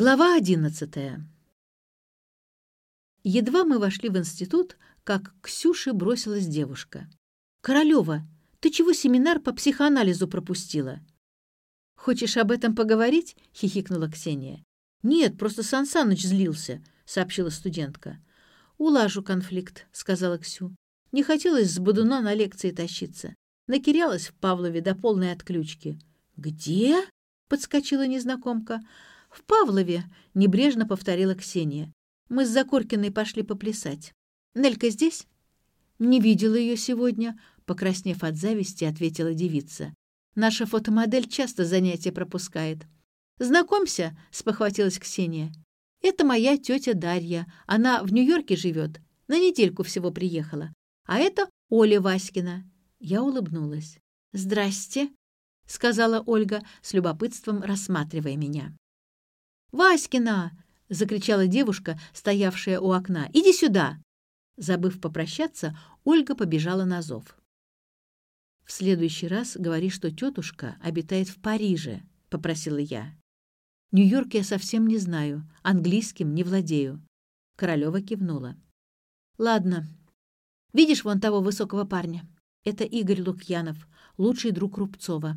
Глава одиннадцатая. Едва мы вошли в институт, как Ксюше бросилась девушка. «Королева, ты чего семинар по психоанализу пропустила?» «Хочешь об этом поговорить?» — хихикнула Ксения. «Нет, просто Сан Саныч злился», — сообщила студентка. «Улажу конфликт», — сказала Ксю. Не хотелось с Бодуна на лекции тащиться. Накирялась в Павлове до полной отключки. «Где?» — подскочила незнакомка. «В Павлове», — небрежно повторила Ксения. «Мы с Закоркиной пошли поплясать. Нелька здесь?» «Не видела ее сегодня», — покраснев от зависти, ответила девица. «Наша фотомодель часто занятия пропускает». «Знакомься», — спохватилась Ксения. «Это моя тетя Дарья. Она в Нью-Йорке живет. На недельку всего приехала. А это Оля Васькина». Я улыбнулась. «Здрасте», — сказала Ольга, с любопытством рассматривая меня. «Васькина!» — закричала девушка, стоявшая у окна. «Иди сюда!» Забыв попрощаться, Ольга побежала на зов. «В следующий раз говори, что тетушка обитает в Париже», — попросила я. «Нью-Йорк я совсем не знаю, английским не владею». Королева кивнула. «Ладно. Видишь вон того высокого парня? Это Игорь Лукьянов, лучший друг Рубцова.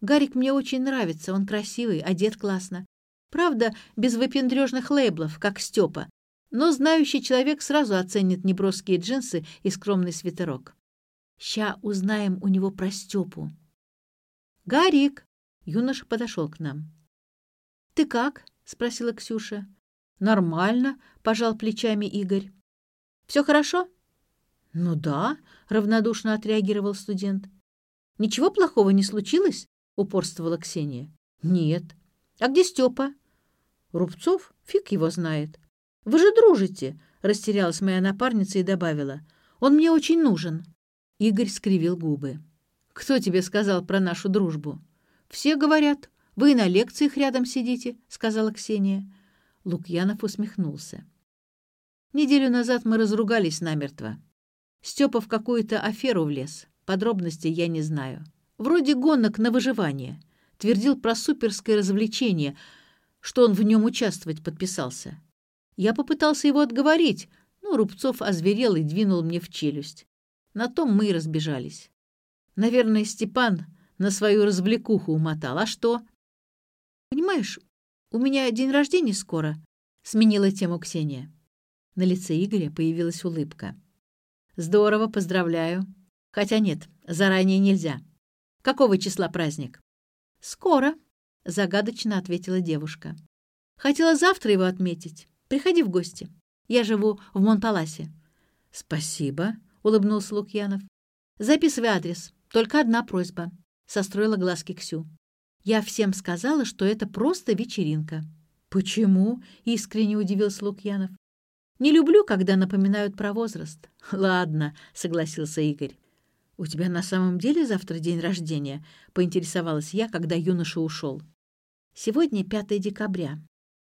Гарик мне очень нравится, он красивый, одет классно. Правда, без выпендрежных лейблов, как Степа. Но знающий человек сразу оценит неброские джинсы и скромный свитерок. Ща узнаем у него про Степу. «Гарик!» — юноша подошел к нам. «Ты как?» — спросила Ксюша. «Нормально», — пожал плечами Игорь. «Все хорошо?» «Ну да», — равнодушно отреагировал студент. «Ничего плохого не случилось?» — упорствовала Ксения. «Нет». «А где Степа?» Рубцов? Фиг его знает. Вы же дружите, растерялась моя напарница и добавила. Он мне очень нужен. Игорь скривил губы. Кто тебе сказал про нашу дружбу? Все говорят. Вы и на лекциях рядом сидите, сказала Ксения. Лукьянов усмехнулся. Неделю назад мы разругались намертво. Степа в какую-то аферу влез. Подробностей я не знаю. Вроде гонок на выживание. Твердил про суперское развлечение — что он в нем участвовать подписался. Я попытался его отговорить, но Рубцов озверел и двинул мне в челюсть. На том мы и разбежались. Наверное, Степан на свою развлекуху умотал. А что? Понимаешь, у меня день рождения скоро, — сменила тему Ксения. На лице Игоря появилась улыбка. «Здорово, поздравляю. Хотя нет, заранее нельзя. Какого числа праздник?» «Скоро», — загадочно ответила девушка. «Хотела завтра его отметить. Приходи в гости. Я живу в Монпаласе». «Спасибо», — улыбнулся Лукьянов. «Записывай адрес. Только одна просьба», — состроила глазки Ксю. «Я всем сказала, что это просто вечеринка». «Почему?» — искренне удивился Лукьянов. «Не люблю, когда напоминают про возраст». «Ладно», — согласился Игорь. «У тебя на самом деле завтра день рождения?» — поинтересовалась я, когда юноша ушел. Сегодня 5 декабря,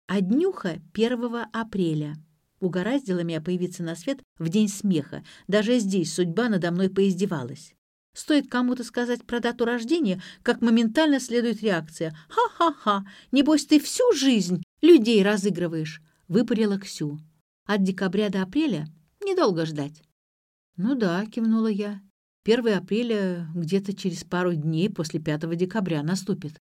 а днюха 1 апреля. Угораздило меня появиться на свет в день смеха. Даже здесь судьба надо мной поиздевалась. Стоит кому-то сказать про дату рождения, как моментально следует реакция. «Ха-ха-ха! Небось, ты всю жизнь людей разыгрываешь!» — выпарила Ксю. «От декабря до апреля недолго ждать». «Ну да», — кивнула я. «1 апреля где-то через пару дней после 5 декабря наступит».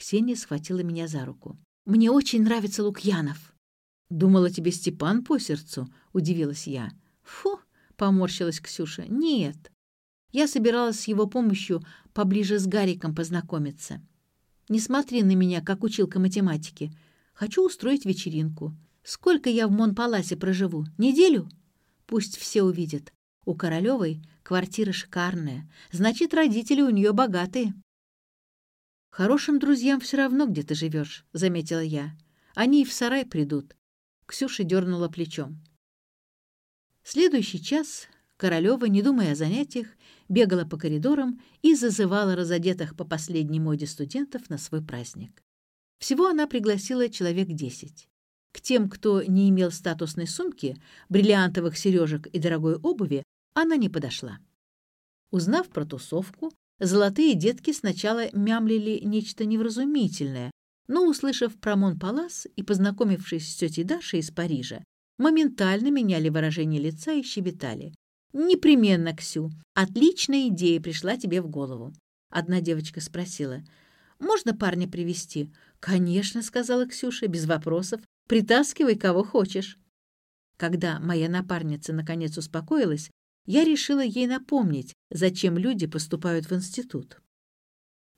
Ксения схватила меня за руку. «Мне очень нравится Лукьянов». «Думала, тебе Степан по сердцу?» — удивилась я. «Фу!» — поморщилась Ксюша. «Нет. Я собиралась с его помощью поближе с Гариком познакомиться. Не смотри на меня, как училка математики. Хочу устроить вечеринку. Сколько я в Монпаласе проживу? Неделю? Пусть все увидят. У Королевой квартира шикарная. Значит, родители у нее богатые». «Хорошим друзьям все равно, где ты живешь», — заметила я. «Они и в сарай придут». Ксюша дернула плечом. Следующий час Королева, не думая о занятиях, бегала по коридорам и зазывала разодетых по последней моде студентов на свой праздник. Всего она пригласила человек десять. К тем, кто не имел статусной сумки, бриллиантовых сережек и дорогой обуви, она не подошла. Узнав про тусовку, Золотые детки сначала мямлили нечто невразумительное, Но, услышав про Монпалас и познакомившись с тетей Дашей из Парижа, моментально меняли выражение лица и щебетали. «Непременно, Ксю. Отличная идея пришла тебе в голову». Одна девочка спросила. «Можно парня привести? «Конечно», — сказала Ксюша, — «без вопросов. Притаскивай кого хочешь». Когда моя напарница наконец успокоилась, я решила ей напомнить, зачем люди поступают в институт.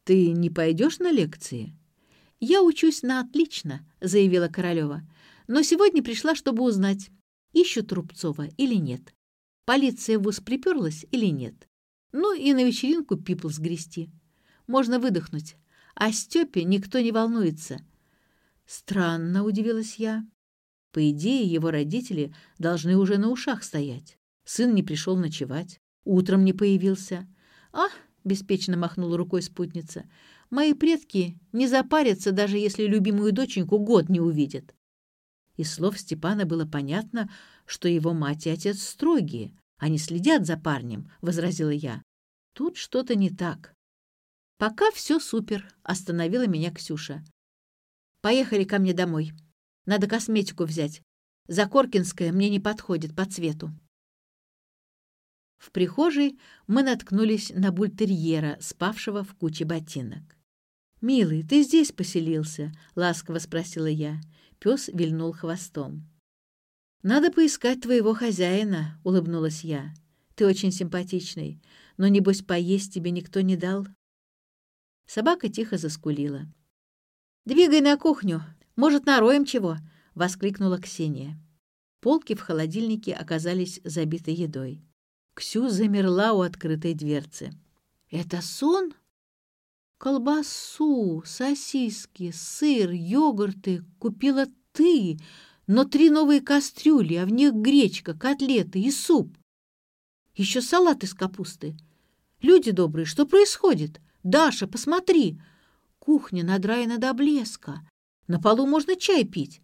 «Ты не пойдешь на лекции?» «Я учусь на отлично», — заявила Королева. «Но сегодня пришла, чтобы узнать, ищут Рубцова или нет. Полиция в ВУЗ приперлась или нет. Ну и на вечеринку пипл сгрести. Можно выдохнуть. А Степе никто не волнуется». «Странно», — удивилась я. По идее, его родители должны уже на ушах стоять. Сын не пришел ночевать, утром не появился. «А!» — беспечно махнула рукой спутница. «Мои предки не запарятся, даже если любимую доченьку год не увидят». Из слов Степана было понятно, что его мать и отец строгие, они следят за парнем, — возразила я. Тут что-то не так. Пока все супер, — остановила меня Ксюша. Поехали ко мне домой. Надо косметику взять. Закоркинская мне не подходит по цвету. В прихожей мы наткнулись на бультерьера, спавшего в куче ботинок. «Милый, ты здесь поселился?» — ласково спросила я. Пес вильнул хвостом. «Надо поискать твоего хозяина», — улыбнулась я. «Ты очень симпатичный, но, небось, поесть тебе никто не дал?» Собака тихо заскулила. «Двигай на кухню, может, нароем чего?» — воскликнула Ксения. Полки в холодильнике оказались забиты едой. Ксю замерла у открытой дверцы. «Это сон?» «Колбасу, сосиски, сыр, йогурты купила ты, но три новые кастрюли, а в них гречка, котлеты и суп. Еще салат из капусты. Люди добрые, что происходит? Даша, посмотри! Кухня надраена до блеска. На полу можно чай пить.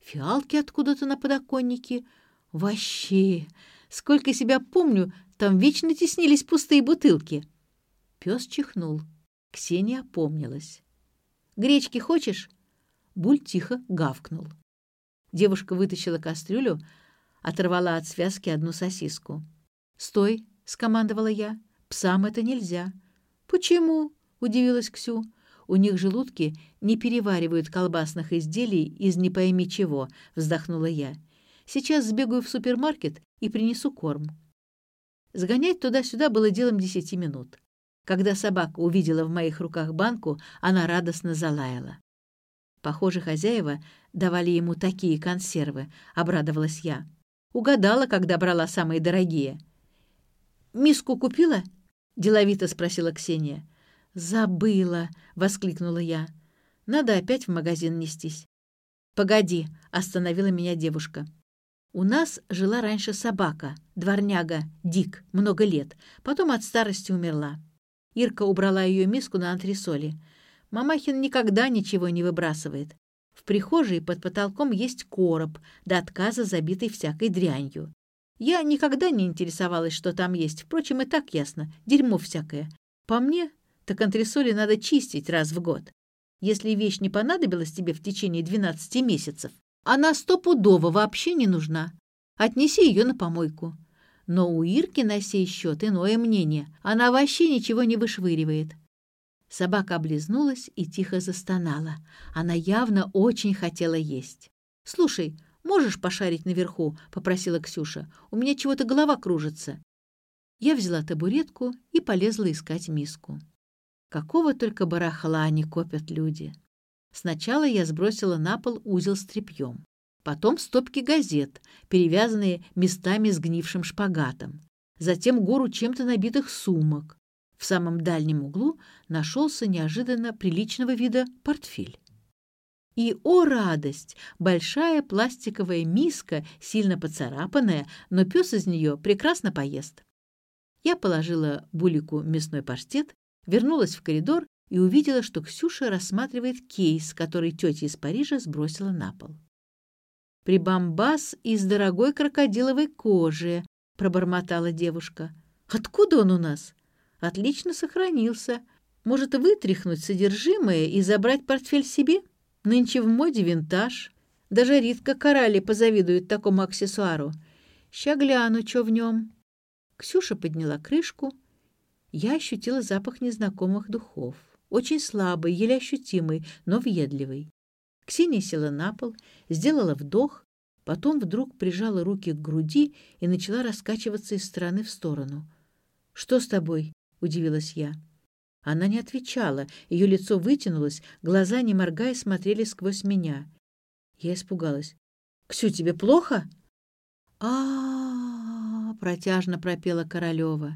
Фиалки откуда-то на подоконнике. Вообще, Сколько себя помню, там вечно теснились пустые бутылки. Пес чихнул. Ксения опомнилась. «Гречки хочешь?» Буль тихо гавкнул. Девушка вытащила кастрюлю, оторвала от связки одну сосиску. «Стой!» — скомандовала я. «Псам это нельзя». «Почему?» — удивилась Ксю. «У них желудки не переваривают колбасных изделий из не пойми чего», — вздохнула я. Сейчас сбегаю в супермаркет и принесу корм. Сгонять туда-сюда было делом десяти минут. Когда собака увидела в моих руках банку, она радостно залаяла. Похоже, хозяева давали ему такие консервы, обрадовалась я. Угадала, когда брала самые дорогие. «Миску купила?» — деловито спросила Ксения. «Забыла!» — воскликнула я. «Надо опять в магазин нестись». «Погоди!» — остановила меня девушка. У нас жила раньше собака, дворняга, Дик, много лет. Потом от старости умерла. Ирка убрала ее миску на антресоли. Мамахин никогда ничего не выбрасывает. В прихожей под потолком есть короб, до отказа забитый всякой дрянью. Я никогда не интересовалась, что там есть. Впрочем, и так ясно. Дерьмо всякое. По мне, так антресоли надо чистить раз в год. Если вещь не понадобилась тебе в течение 12 месяцев, она стопудово вообще не нужна. Отнеси ее на помойку. Но у Ирки на сей счет иное мнение. Она вообще ничего не вышвыривает. Собака облизнулась и тихо застонала. Она явно очень хотела есть. «Слушай, можешь пошарить наверху?» — попросила Ксюша. «У меня чего-то голова кружится». Я взяла табуретку и полезла искать миску. Какого только барахла они копят люди. Сначала я сбросила на пол узел с тряпьем. Потом стопки газет, перевязанные местами сгнившим шпагатом. Затем гору чем-то набитых сумок. В самом дальнем углу нашелся неожиданно приличного вида портфель. И, о радость, большая пластиковая миска, сильно поцарапанная, но пес из нее прекрасно поест. Я положила Булику мясной паштет, вернулась в коридор и увидела, что Ксюша рассматривает кейс, который тетя из Парижа сбросила на пол. «Прибамбас из дорогой крокодиловой кожи», — пробормотала девушка. «Откуда он у нас?» «Отлично сохранился. Может, вытряхнуть содержимое и забрать портфель себе?» Нынче в моде винтаж. Даже Ритка Коралли позавидует такому аксессуару. Ща гляну, что в нем. Ксюша подняла крышку. Я ощутила запах незнакомых духов. Очень слабый, еле ощутимый, но въедливый. Ксения села на пол, сделала вдох, потом вдруг прижала руки к груди и начала раскачиваться из стороны в сторону. «Что с тобой?» — удивилась я. Она не отвечала, ее лицо вытянулось, глаза, не моргая, смотрели сквозь меня. Я испугалась. «Ксю, тебе плохо?» а, протяжно пропела Королева.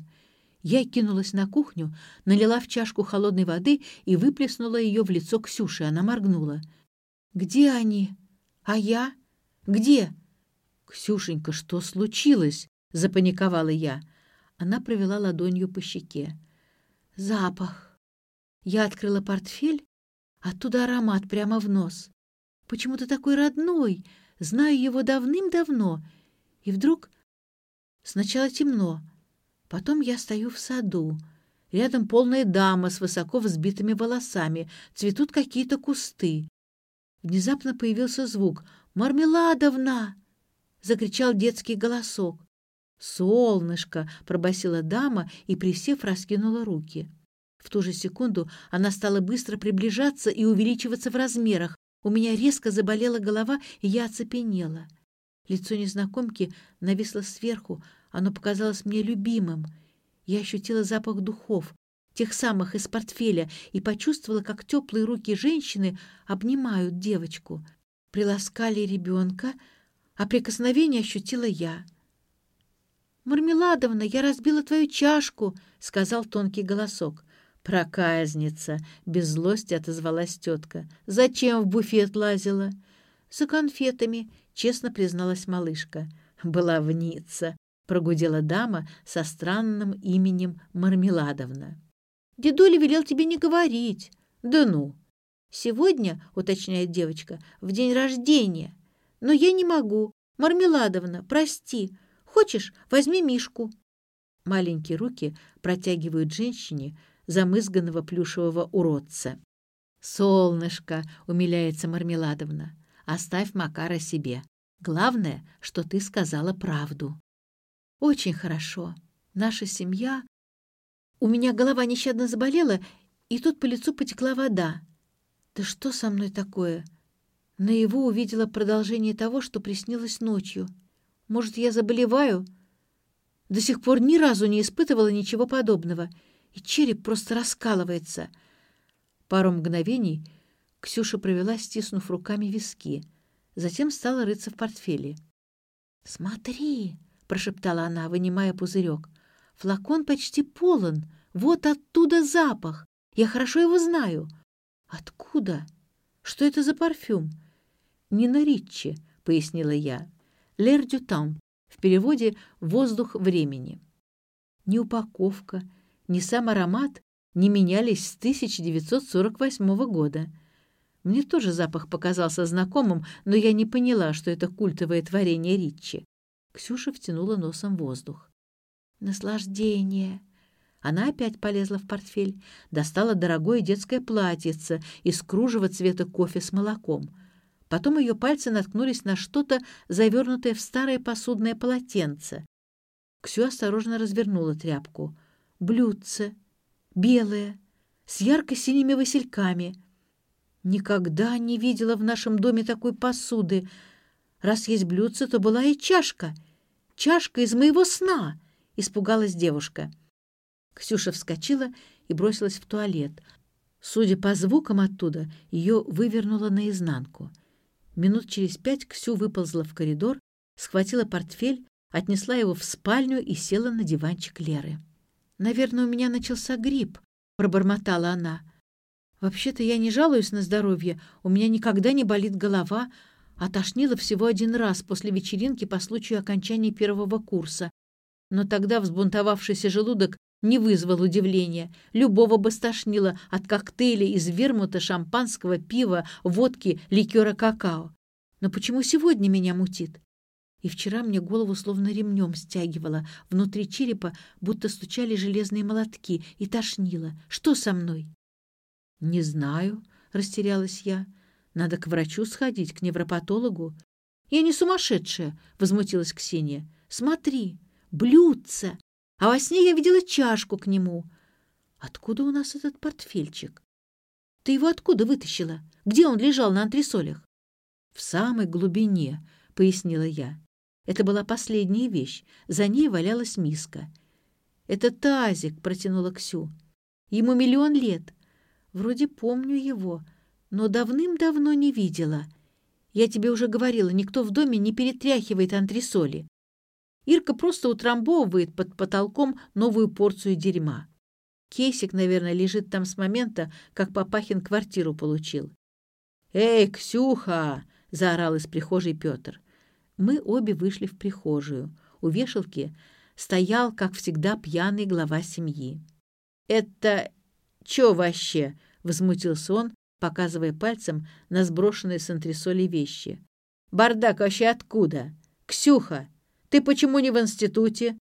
Я кинулась на кухню, налила в чашку холодной воды и выплеснула ее в лицо Ксюши. Она моргнула. «Где они? А я? Где?» «Ксюшенька, что случилось?» — запаниковала я. Она провела ладонью по щеке. Запах. Я открыла портфель, оттуда аромат прямо в нос. Почему-то такой родной, знаю его давным-давно. И вдруг сначала темно, потом я стою в саду. Рядом полная дама с высоко взбитыми волосами, цветут какие-то кусты. Внезапно появился звук «Мармеладовна!» — закричал детский голосок. «Солнышко!» — пробасила дама и, присев, раскинула руки. В ту же секунду она стала быстро приближаться и увеличиваться в размерах. У меня резко заболела голова, и я оцепенела. Лицо незнакомки нависло сверху, оно показалось мне любимым. Я ощутила запах духов, тех самых из портфеля, и почувствовала, как теплые руки женщины обнимают девочку. Приласкали ребенка, а прикосновение ощутила я — «Мармеладовна, я разбила твою чашку», — сказал тонкий голосок. «Проказница!» — без злости отозвалась тетка. «Зачем в буфет лазила?» «За конфетами», — честно призналась малышка. «Баловница!» — прогудела дама со странным именем Мармеладовна. «Дедуля велел тебе не говорить». «Да ну!» «Сегодня, — уточняет девочка, — в день рождения. Но я не могу. Мармеладовна, прости. Хочешь, возьми Мишку». Маленькие руки протягивают женщине замызганного плюшевого уродца. «Солнышко!» — умиляется Мармеладовна. «Оставь Макара себе. Главное, что ты сказала правду». «Очень хорошо. Наша семья...» У меня голова нещадно заболела, и тут по лицу потекла вода. «Да что со мной такое?» Наяву увидела продолжение того, что приснилось ночью — может, я заболеваю? До сих пор ни разу не испытывала ничего подобного, и череп просто раскалывается. Пару мгновений Ксюша провела, стиснув руками виски, затем стала рыться в портфеле. «Смотри!» — прошептала она, вынимая пузырек. «Флакон почти полон. Вот оттуда запах. Я хорошо его знаю». «Откуда? Что это за парфюм?» «Нина Риччи», — пояснила я. «Лер дю там», в переводе «воздух времени». Ни упаковка, ни сам аромат не менялись с 1948 года. Мне тоже запах показался знакомым, но я не поняла, что это культовое творение Ричи. Ксюша втянула носом воздух. «Наслаждение!» Она опять полезла в портфель, достала дорогое детское платьице из кружева цвета кофе с молоком — Потом ее пальцы наткнулись на что-то, завернутое в старое посудное полотенце. Ксю осторожно развернула тряпку. Блюдце, белое, с ярко-синими васильками. Никогда не видела в нашем доме такой посуды. Раз есть блюдце, то была и чашка. Чашка из моего сна, испугалась девушка. Ксюша вскочила и бросилась в туалет. Судя по звукам оттуда, ее вывернуло наизнанку — Минут через пять Ксю выползла в коридор, схватила портфель, отнесла его в спальню и села на диванчик Леры. «Наверное, у меня начался грипп», — пробормотала она. «Вообще-то я не жалуюсь на здоровье, у меня никогда не болит голова, а тошнило всего один раз после вечеринки по случаю окончания первого курса. Но тогда взбунтовавшийся желудок не вызвал удивления. Любого бы стошнило от коктейлей из вермута, шампанского, пива, водки, ликера какао. Но почему сегодня меня мутит? И вчера мне голову словно ремнем стягивало, внутри черепа будто стучали железные молотки и тошнило. Что со мной? «Не знаю», — растерялась я. Надо к врачу сходить, к невропатологу. «Я не сумасшедшая!» — возмутилась Ксения. «Смотри, блюдце! А во сне я видела чашку к нему. Откуда у нас этот портфельчик? Ты его откуда вытащила? Где он лежал на антресолях?» «В самой глубине», — пояснила я. Это была последняя вещь. За ней валялась миска. «Это тазик», — протянула Ксю. «Ему миллион лет. Вроде помню его, но давным-давно не видела. Я тебе уже говорила, никто в доме не перетряхивает антресоли. Ирка просто утрамбовывает под потолком новую порцию дерьма. Кейсик, наверное, лежит там с момента, как Папахин квартиру получил. «Эй, Ксюха!» — заорал из прихожей Петр. Мы обе вышли в прихожую. У вешалки стоял, как всегда, пьяный глава семьи. «Это чё вообще?» — возмутился он, показывая пальцем на сброшенные с антресоли вещи. «Бардак вообще откуда? Ксюха, ты почему не в институте?»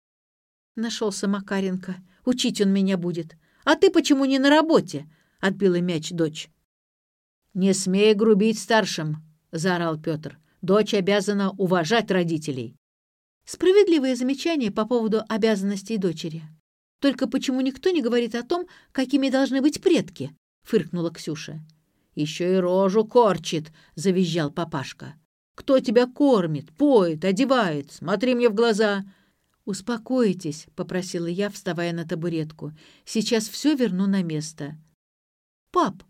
Нашелся Макаренко. «Учить он меня будет. А ты почему не на работе?» — отбила мяч дочь. «Не смей грубить старшим!» — заорал Петр. «Дочь обязана уважать родителей». Справедливое замечание по поводу обязанностей дочери. Только почему никто не говорит о том, какими должны быть предки? Фыркнула Ксюша. Еще и рожу корчит, завизжал папашка. Кто тебя кормит, поет, одевает? Смотри мне в глаза. «Успокойтесь», — попросила я, вставая на табуретку. «Сейчас все верну на место». «Пап,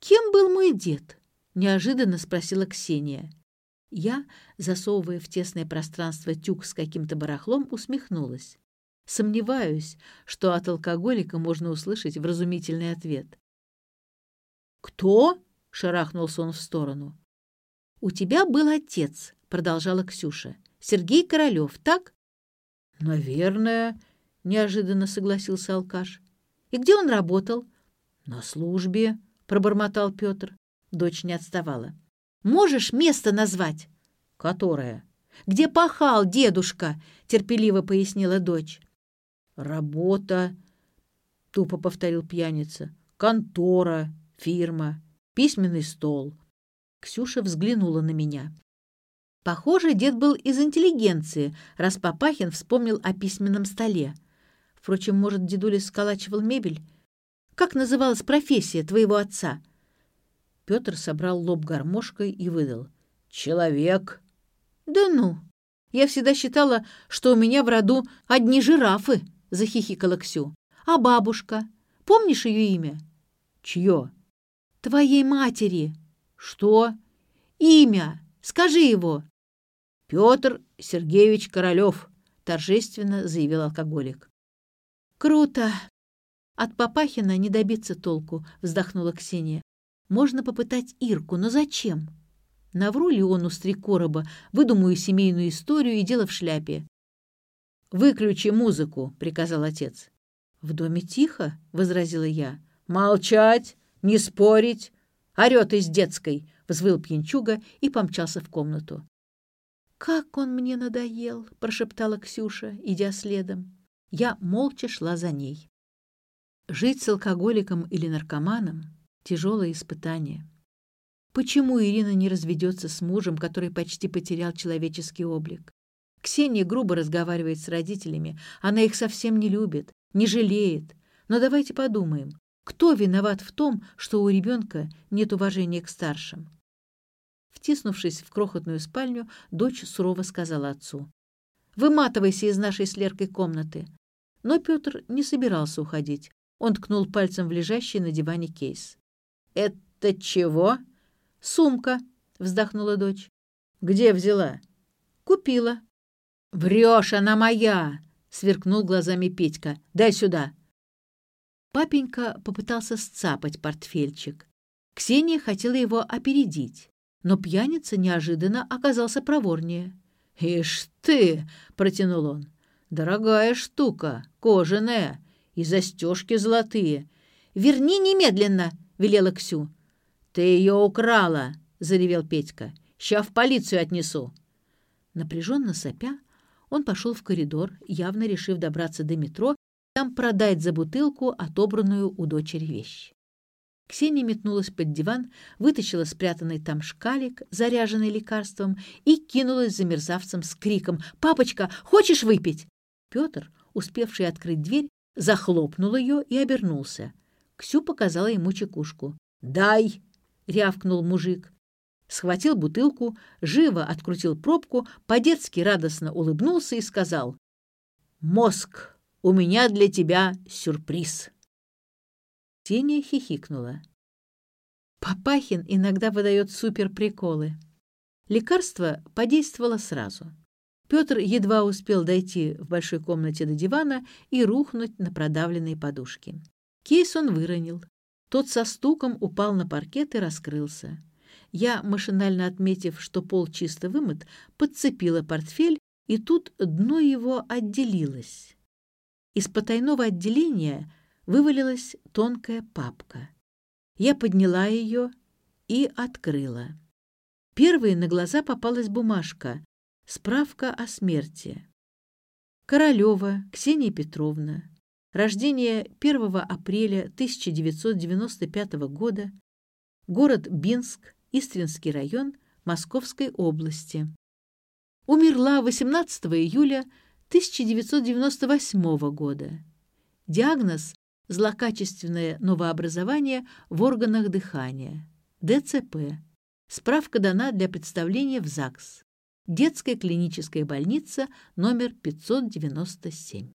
кем был мой дед?» — неожиданно спросила Ксения. Я, засовывая в тесное пространство тюк с каким-то барахлом, усмехнулась. Сомневаюсь, что от алкоголика можно услышать вразумительный ответ. «Кто?» — шарахнулся он в сторону. «У тебя был отец», — продолжала Ксюша. «Сергей Королев, так?» «Наверное», — неожиданно согласился алкаш. «И где он работал?» «На службе», — пробормотал Петр. Дочь не отставала. Можешь место назвать?» «Которое?» «Где пахал дедушка?» — терпеливо пояснила дочь. «Работа», — тупо повторил пьяница. «Контора, фирма, письменный стол». Ксюша взглянула на меня. Похоже, дед был из интеллигенции, раз Папахин вспомнил о письменном столе. Впрочем, может, дедуля сколачивал мебель? Как называлась профессия твоего отца?» Петр собрал лоб гармошкой и выдал. «Человек». «Да ну! Я всегда считала, что у меня в роду одни жирафы», — захихикала Ксю. «А бабушка? Помнишь ее имя?» «Чье?» «Твоей матери». «Что?» «Имя. Скажи его». «Петр Сергеевич Королев», — торжественно заявил алкоголик. «Круто!» «От Папахина не добиться толку», — вздохнула Ксения. Можно попытать Ирку, но зачем? Навру ли он у короба, выдумаю семейную историю и дело в шляпе. «Выключи музыку», — приказал отец. «В доме тихо», — возразила я. «Молчать! Не спорить! Орет из детской!» — взвыл пьянчуга и помчался в комнату. «Как он мне надоел!» — прошептала Ксюша, идя следом. Я молча шла за ней. Жить с алкоголиком или наркоманом Тяжелое испытание. Почему Ирина не разведется с мужем, который почти потерял человеческий облик? Ксения грубо разговаривает с родителями. Она их совсем не любит, не жалеет. Но давайте подумаем, кто виноват в том, что у ребенка нет уважения к старшим? Втиснувшись в крохотную спальню, дочь сурово сказала отцу. «Выматывайся из нашей с Леркой комнаты». Но Петр не собирался уходить. Он ткнул пальцем в лежащий на диване кейс. «Это чего?» «Сумка», — вздохнула дочь. «Где взяла?» «Купила». «Врешь, она моя!» — сверкнул глазами Петька. «Дай сюда!» Папенька попытался сцапать портфельчик. Ксения хотела его опередить, но пьяница неожиданно оказался проворнее. «Ишь ты!» — протянул он. «Дорогая штука, кожаная, и застежки золотые. Верни немедленно!» — велела Ксю. «Ты ее украла!» — заревел Петька. «Ща в полицию отнесу!» Напряженно сопя, он пошел в коридор, явно решив добраться до метро, там продать за бутылку отобранную у дочери вещь. Ксения метнулась под диван, вытащила спрятанный там шкалик, заряженный лекарством, и кинулась за мерзавцем с криком «Папочка, хочешь выпить?» Петр, успевший открыть дверь, захлопнул ее и обернулся. Ксю показала ему чекушку. «Дай!» — рявкнул мужик. Схватил бутылку, живо открутил пробку, по-детски радостно улыбнулся и сказал «Мозг, у меня для тебя сюрприз!» Ксения хихикнула. Папахин иногда выдает суперприколы. Лекарство подействовало сразу. Петр едва успел дойти в большой комнате до дивана и рухнуть на продавленные подушки. Кейс он выронил. Тот со стуком упал на паркет и раскрылся. Я, машинально отметив, что пол чисто вымыт, подцепила портфель, и тут дно его отделилось. Из потайного отделения — вывалилась тонкая папка. Я подняла ее и открыла. Первой на глаза попалась бумажка «Справка о смерти». Королева Ксения Петровна. Рождение 1 апреля 1995 года. Город Бинск, Истринский район Московской области. Умерла 18 июля 1998 года. Диагноз Злокачественное новообразование в органах дыхания. ДЦП. Справка дана для представления в ЗАГС. Детская клиническая больница номер 597.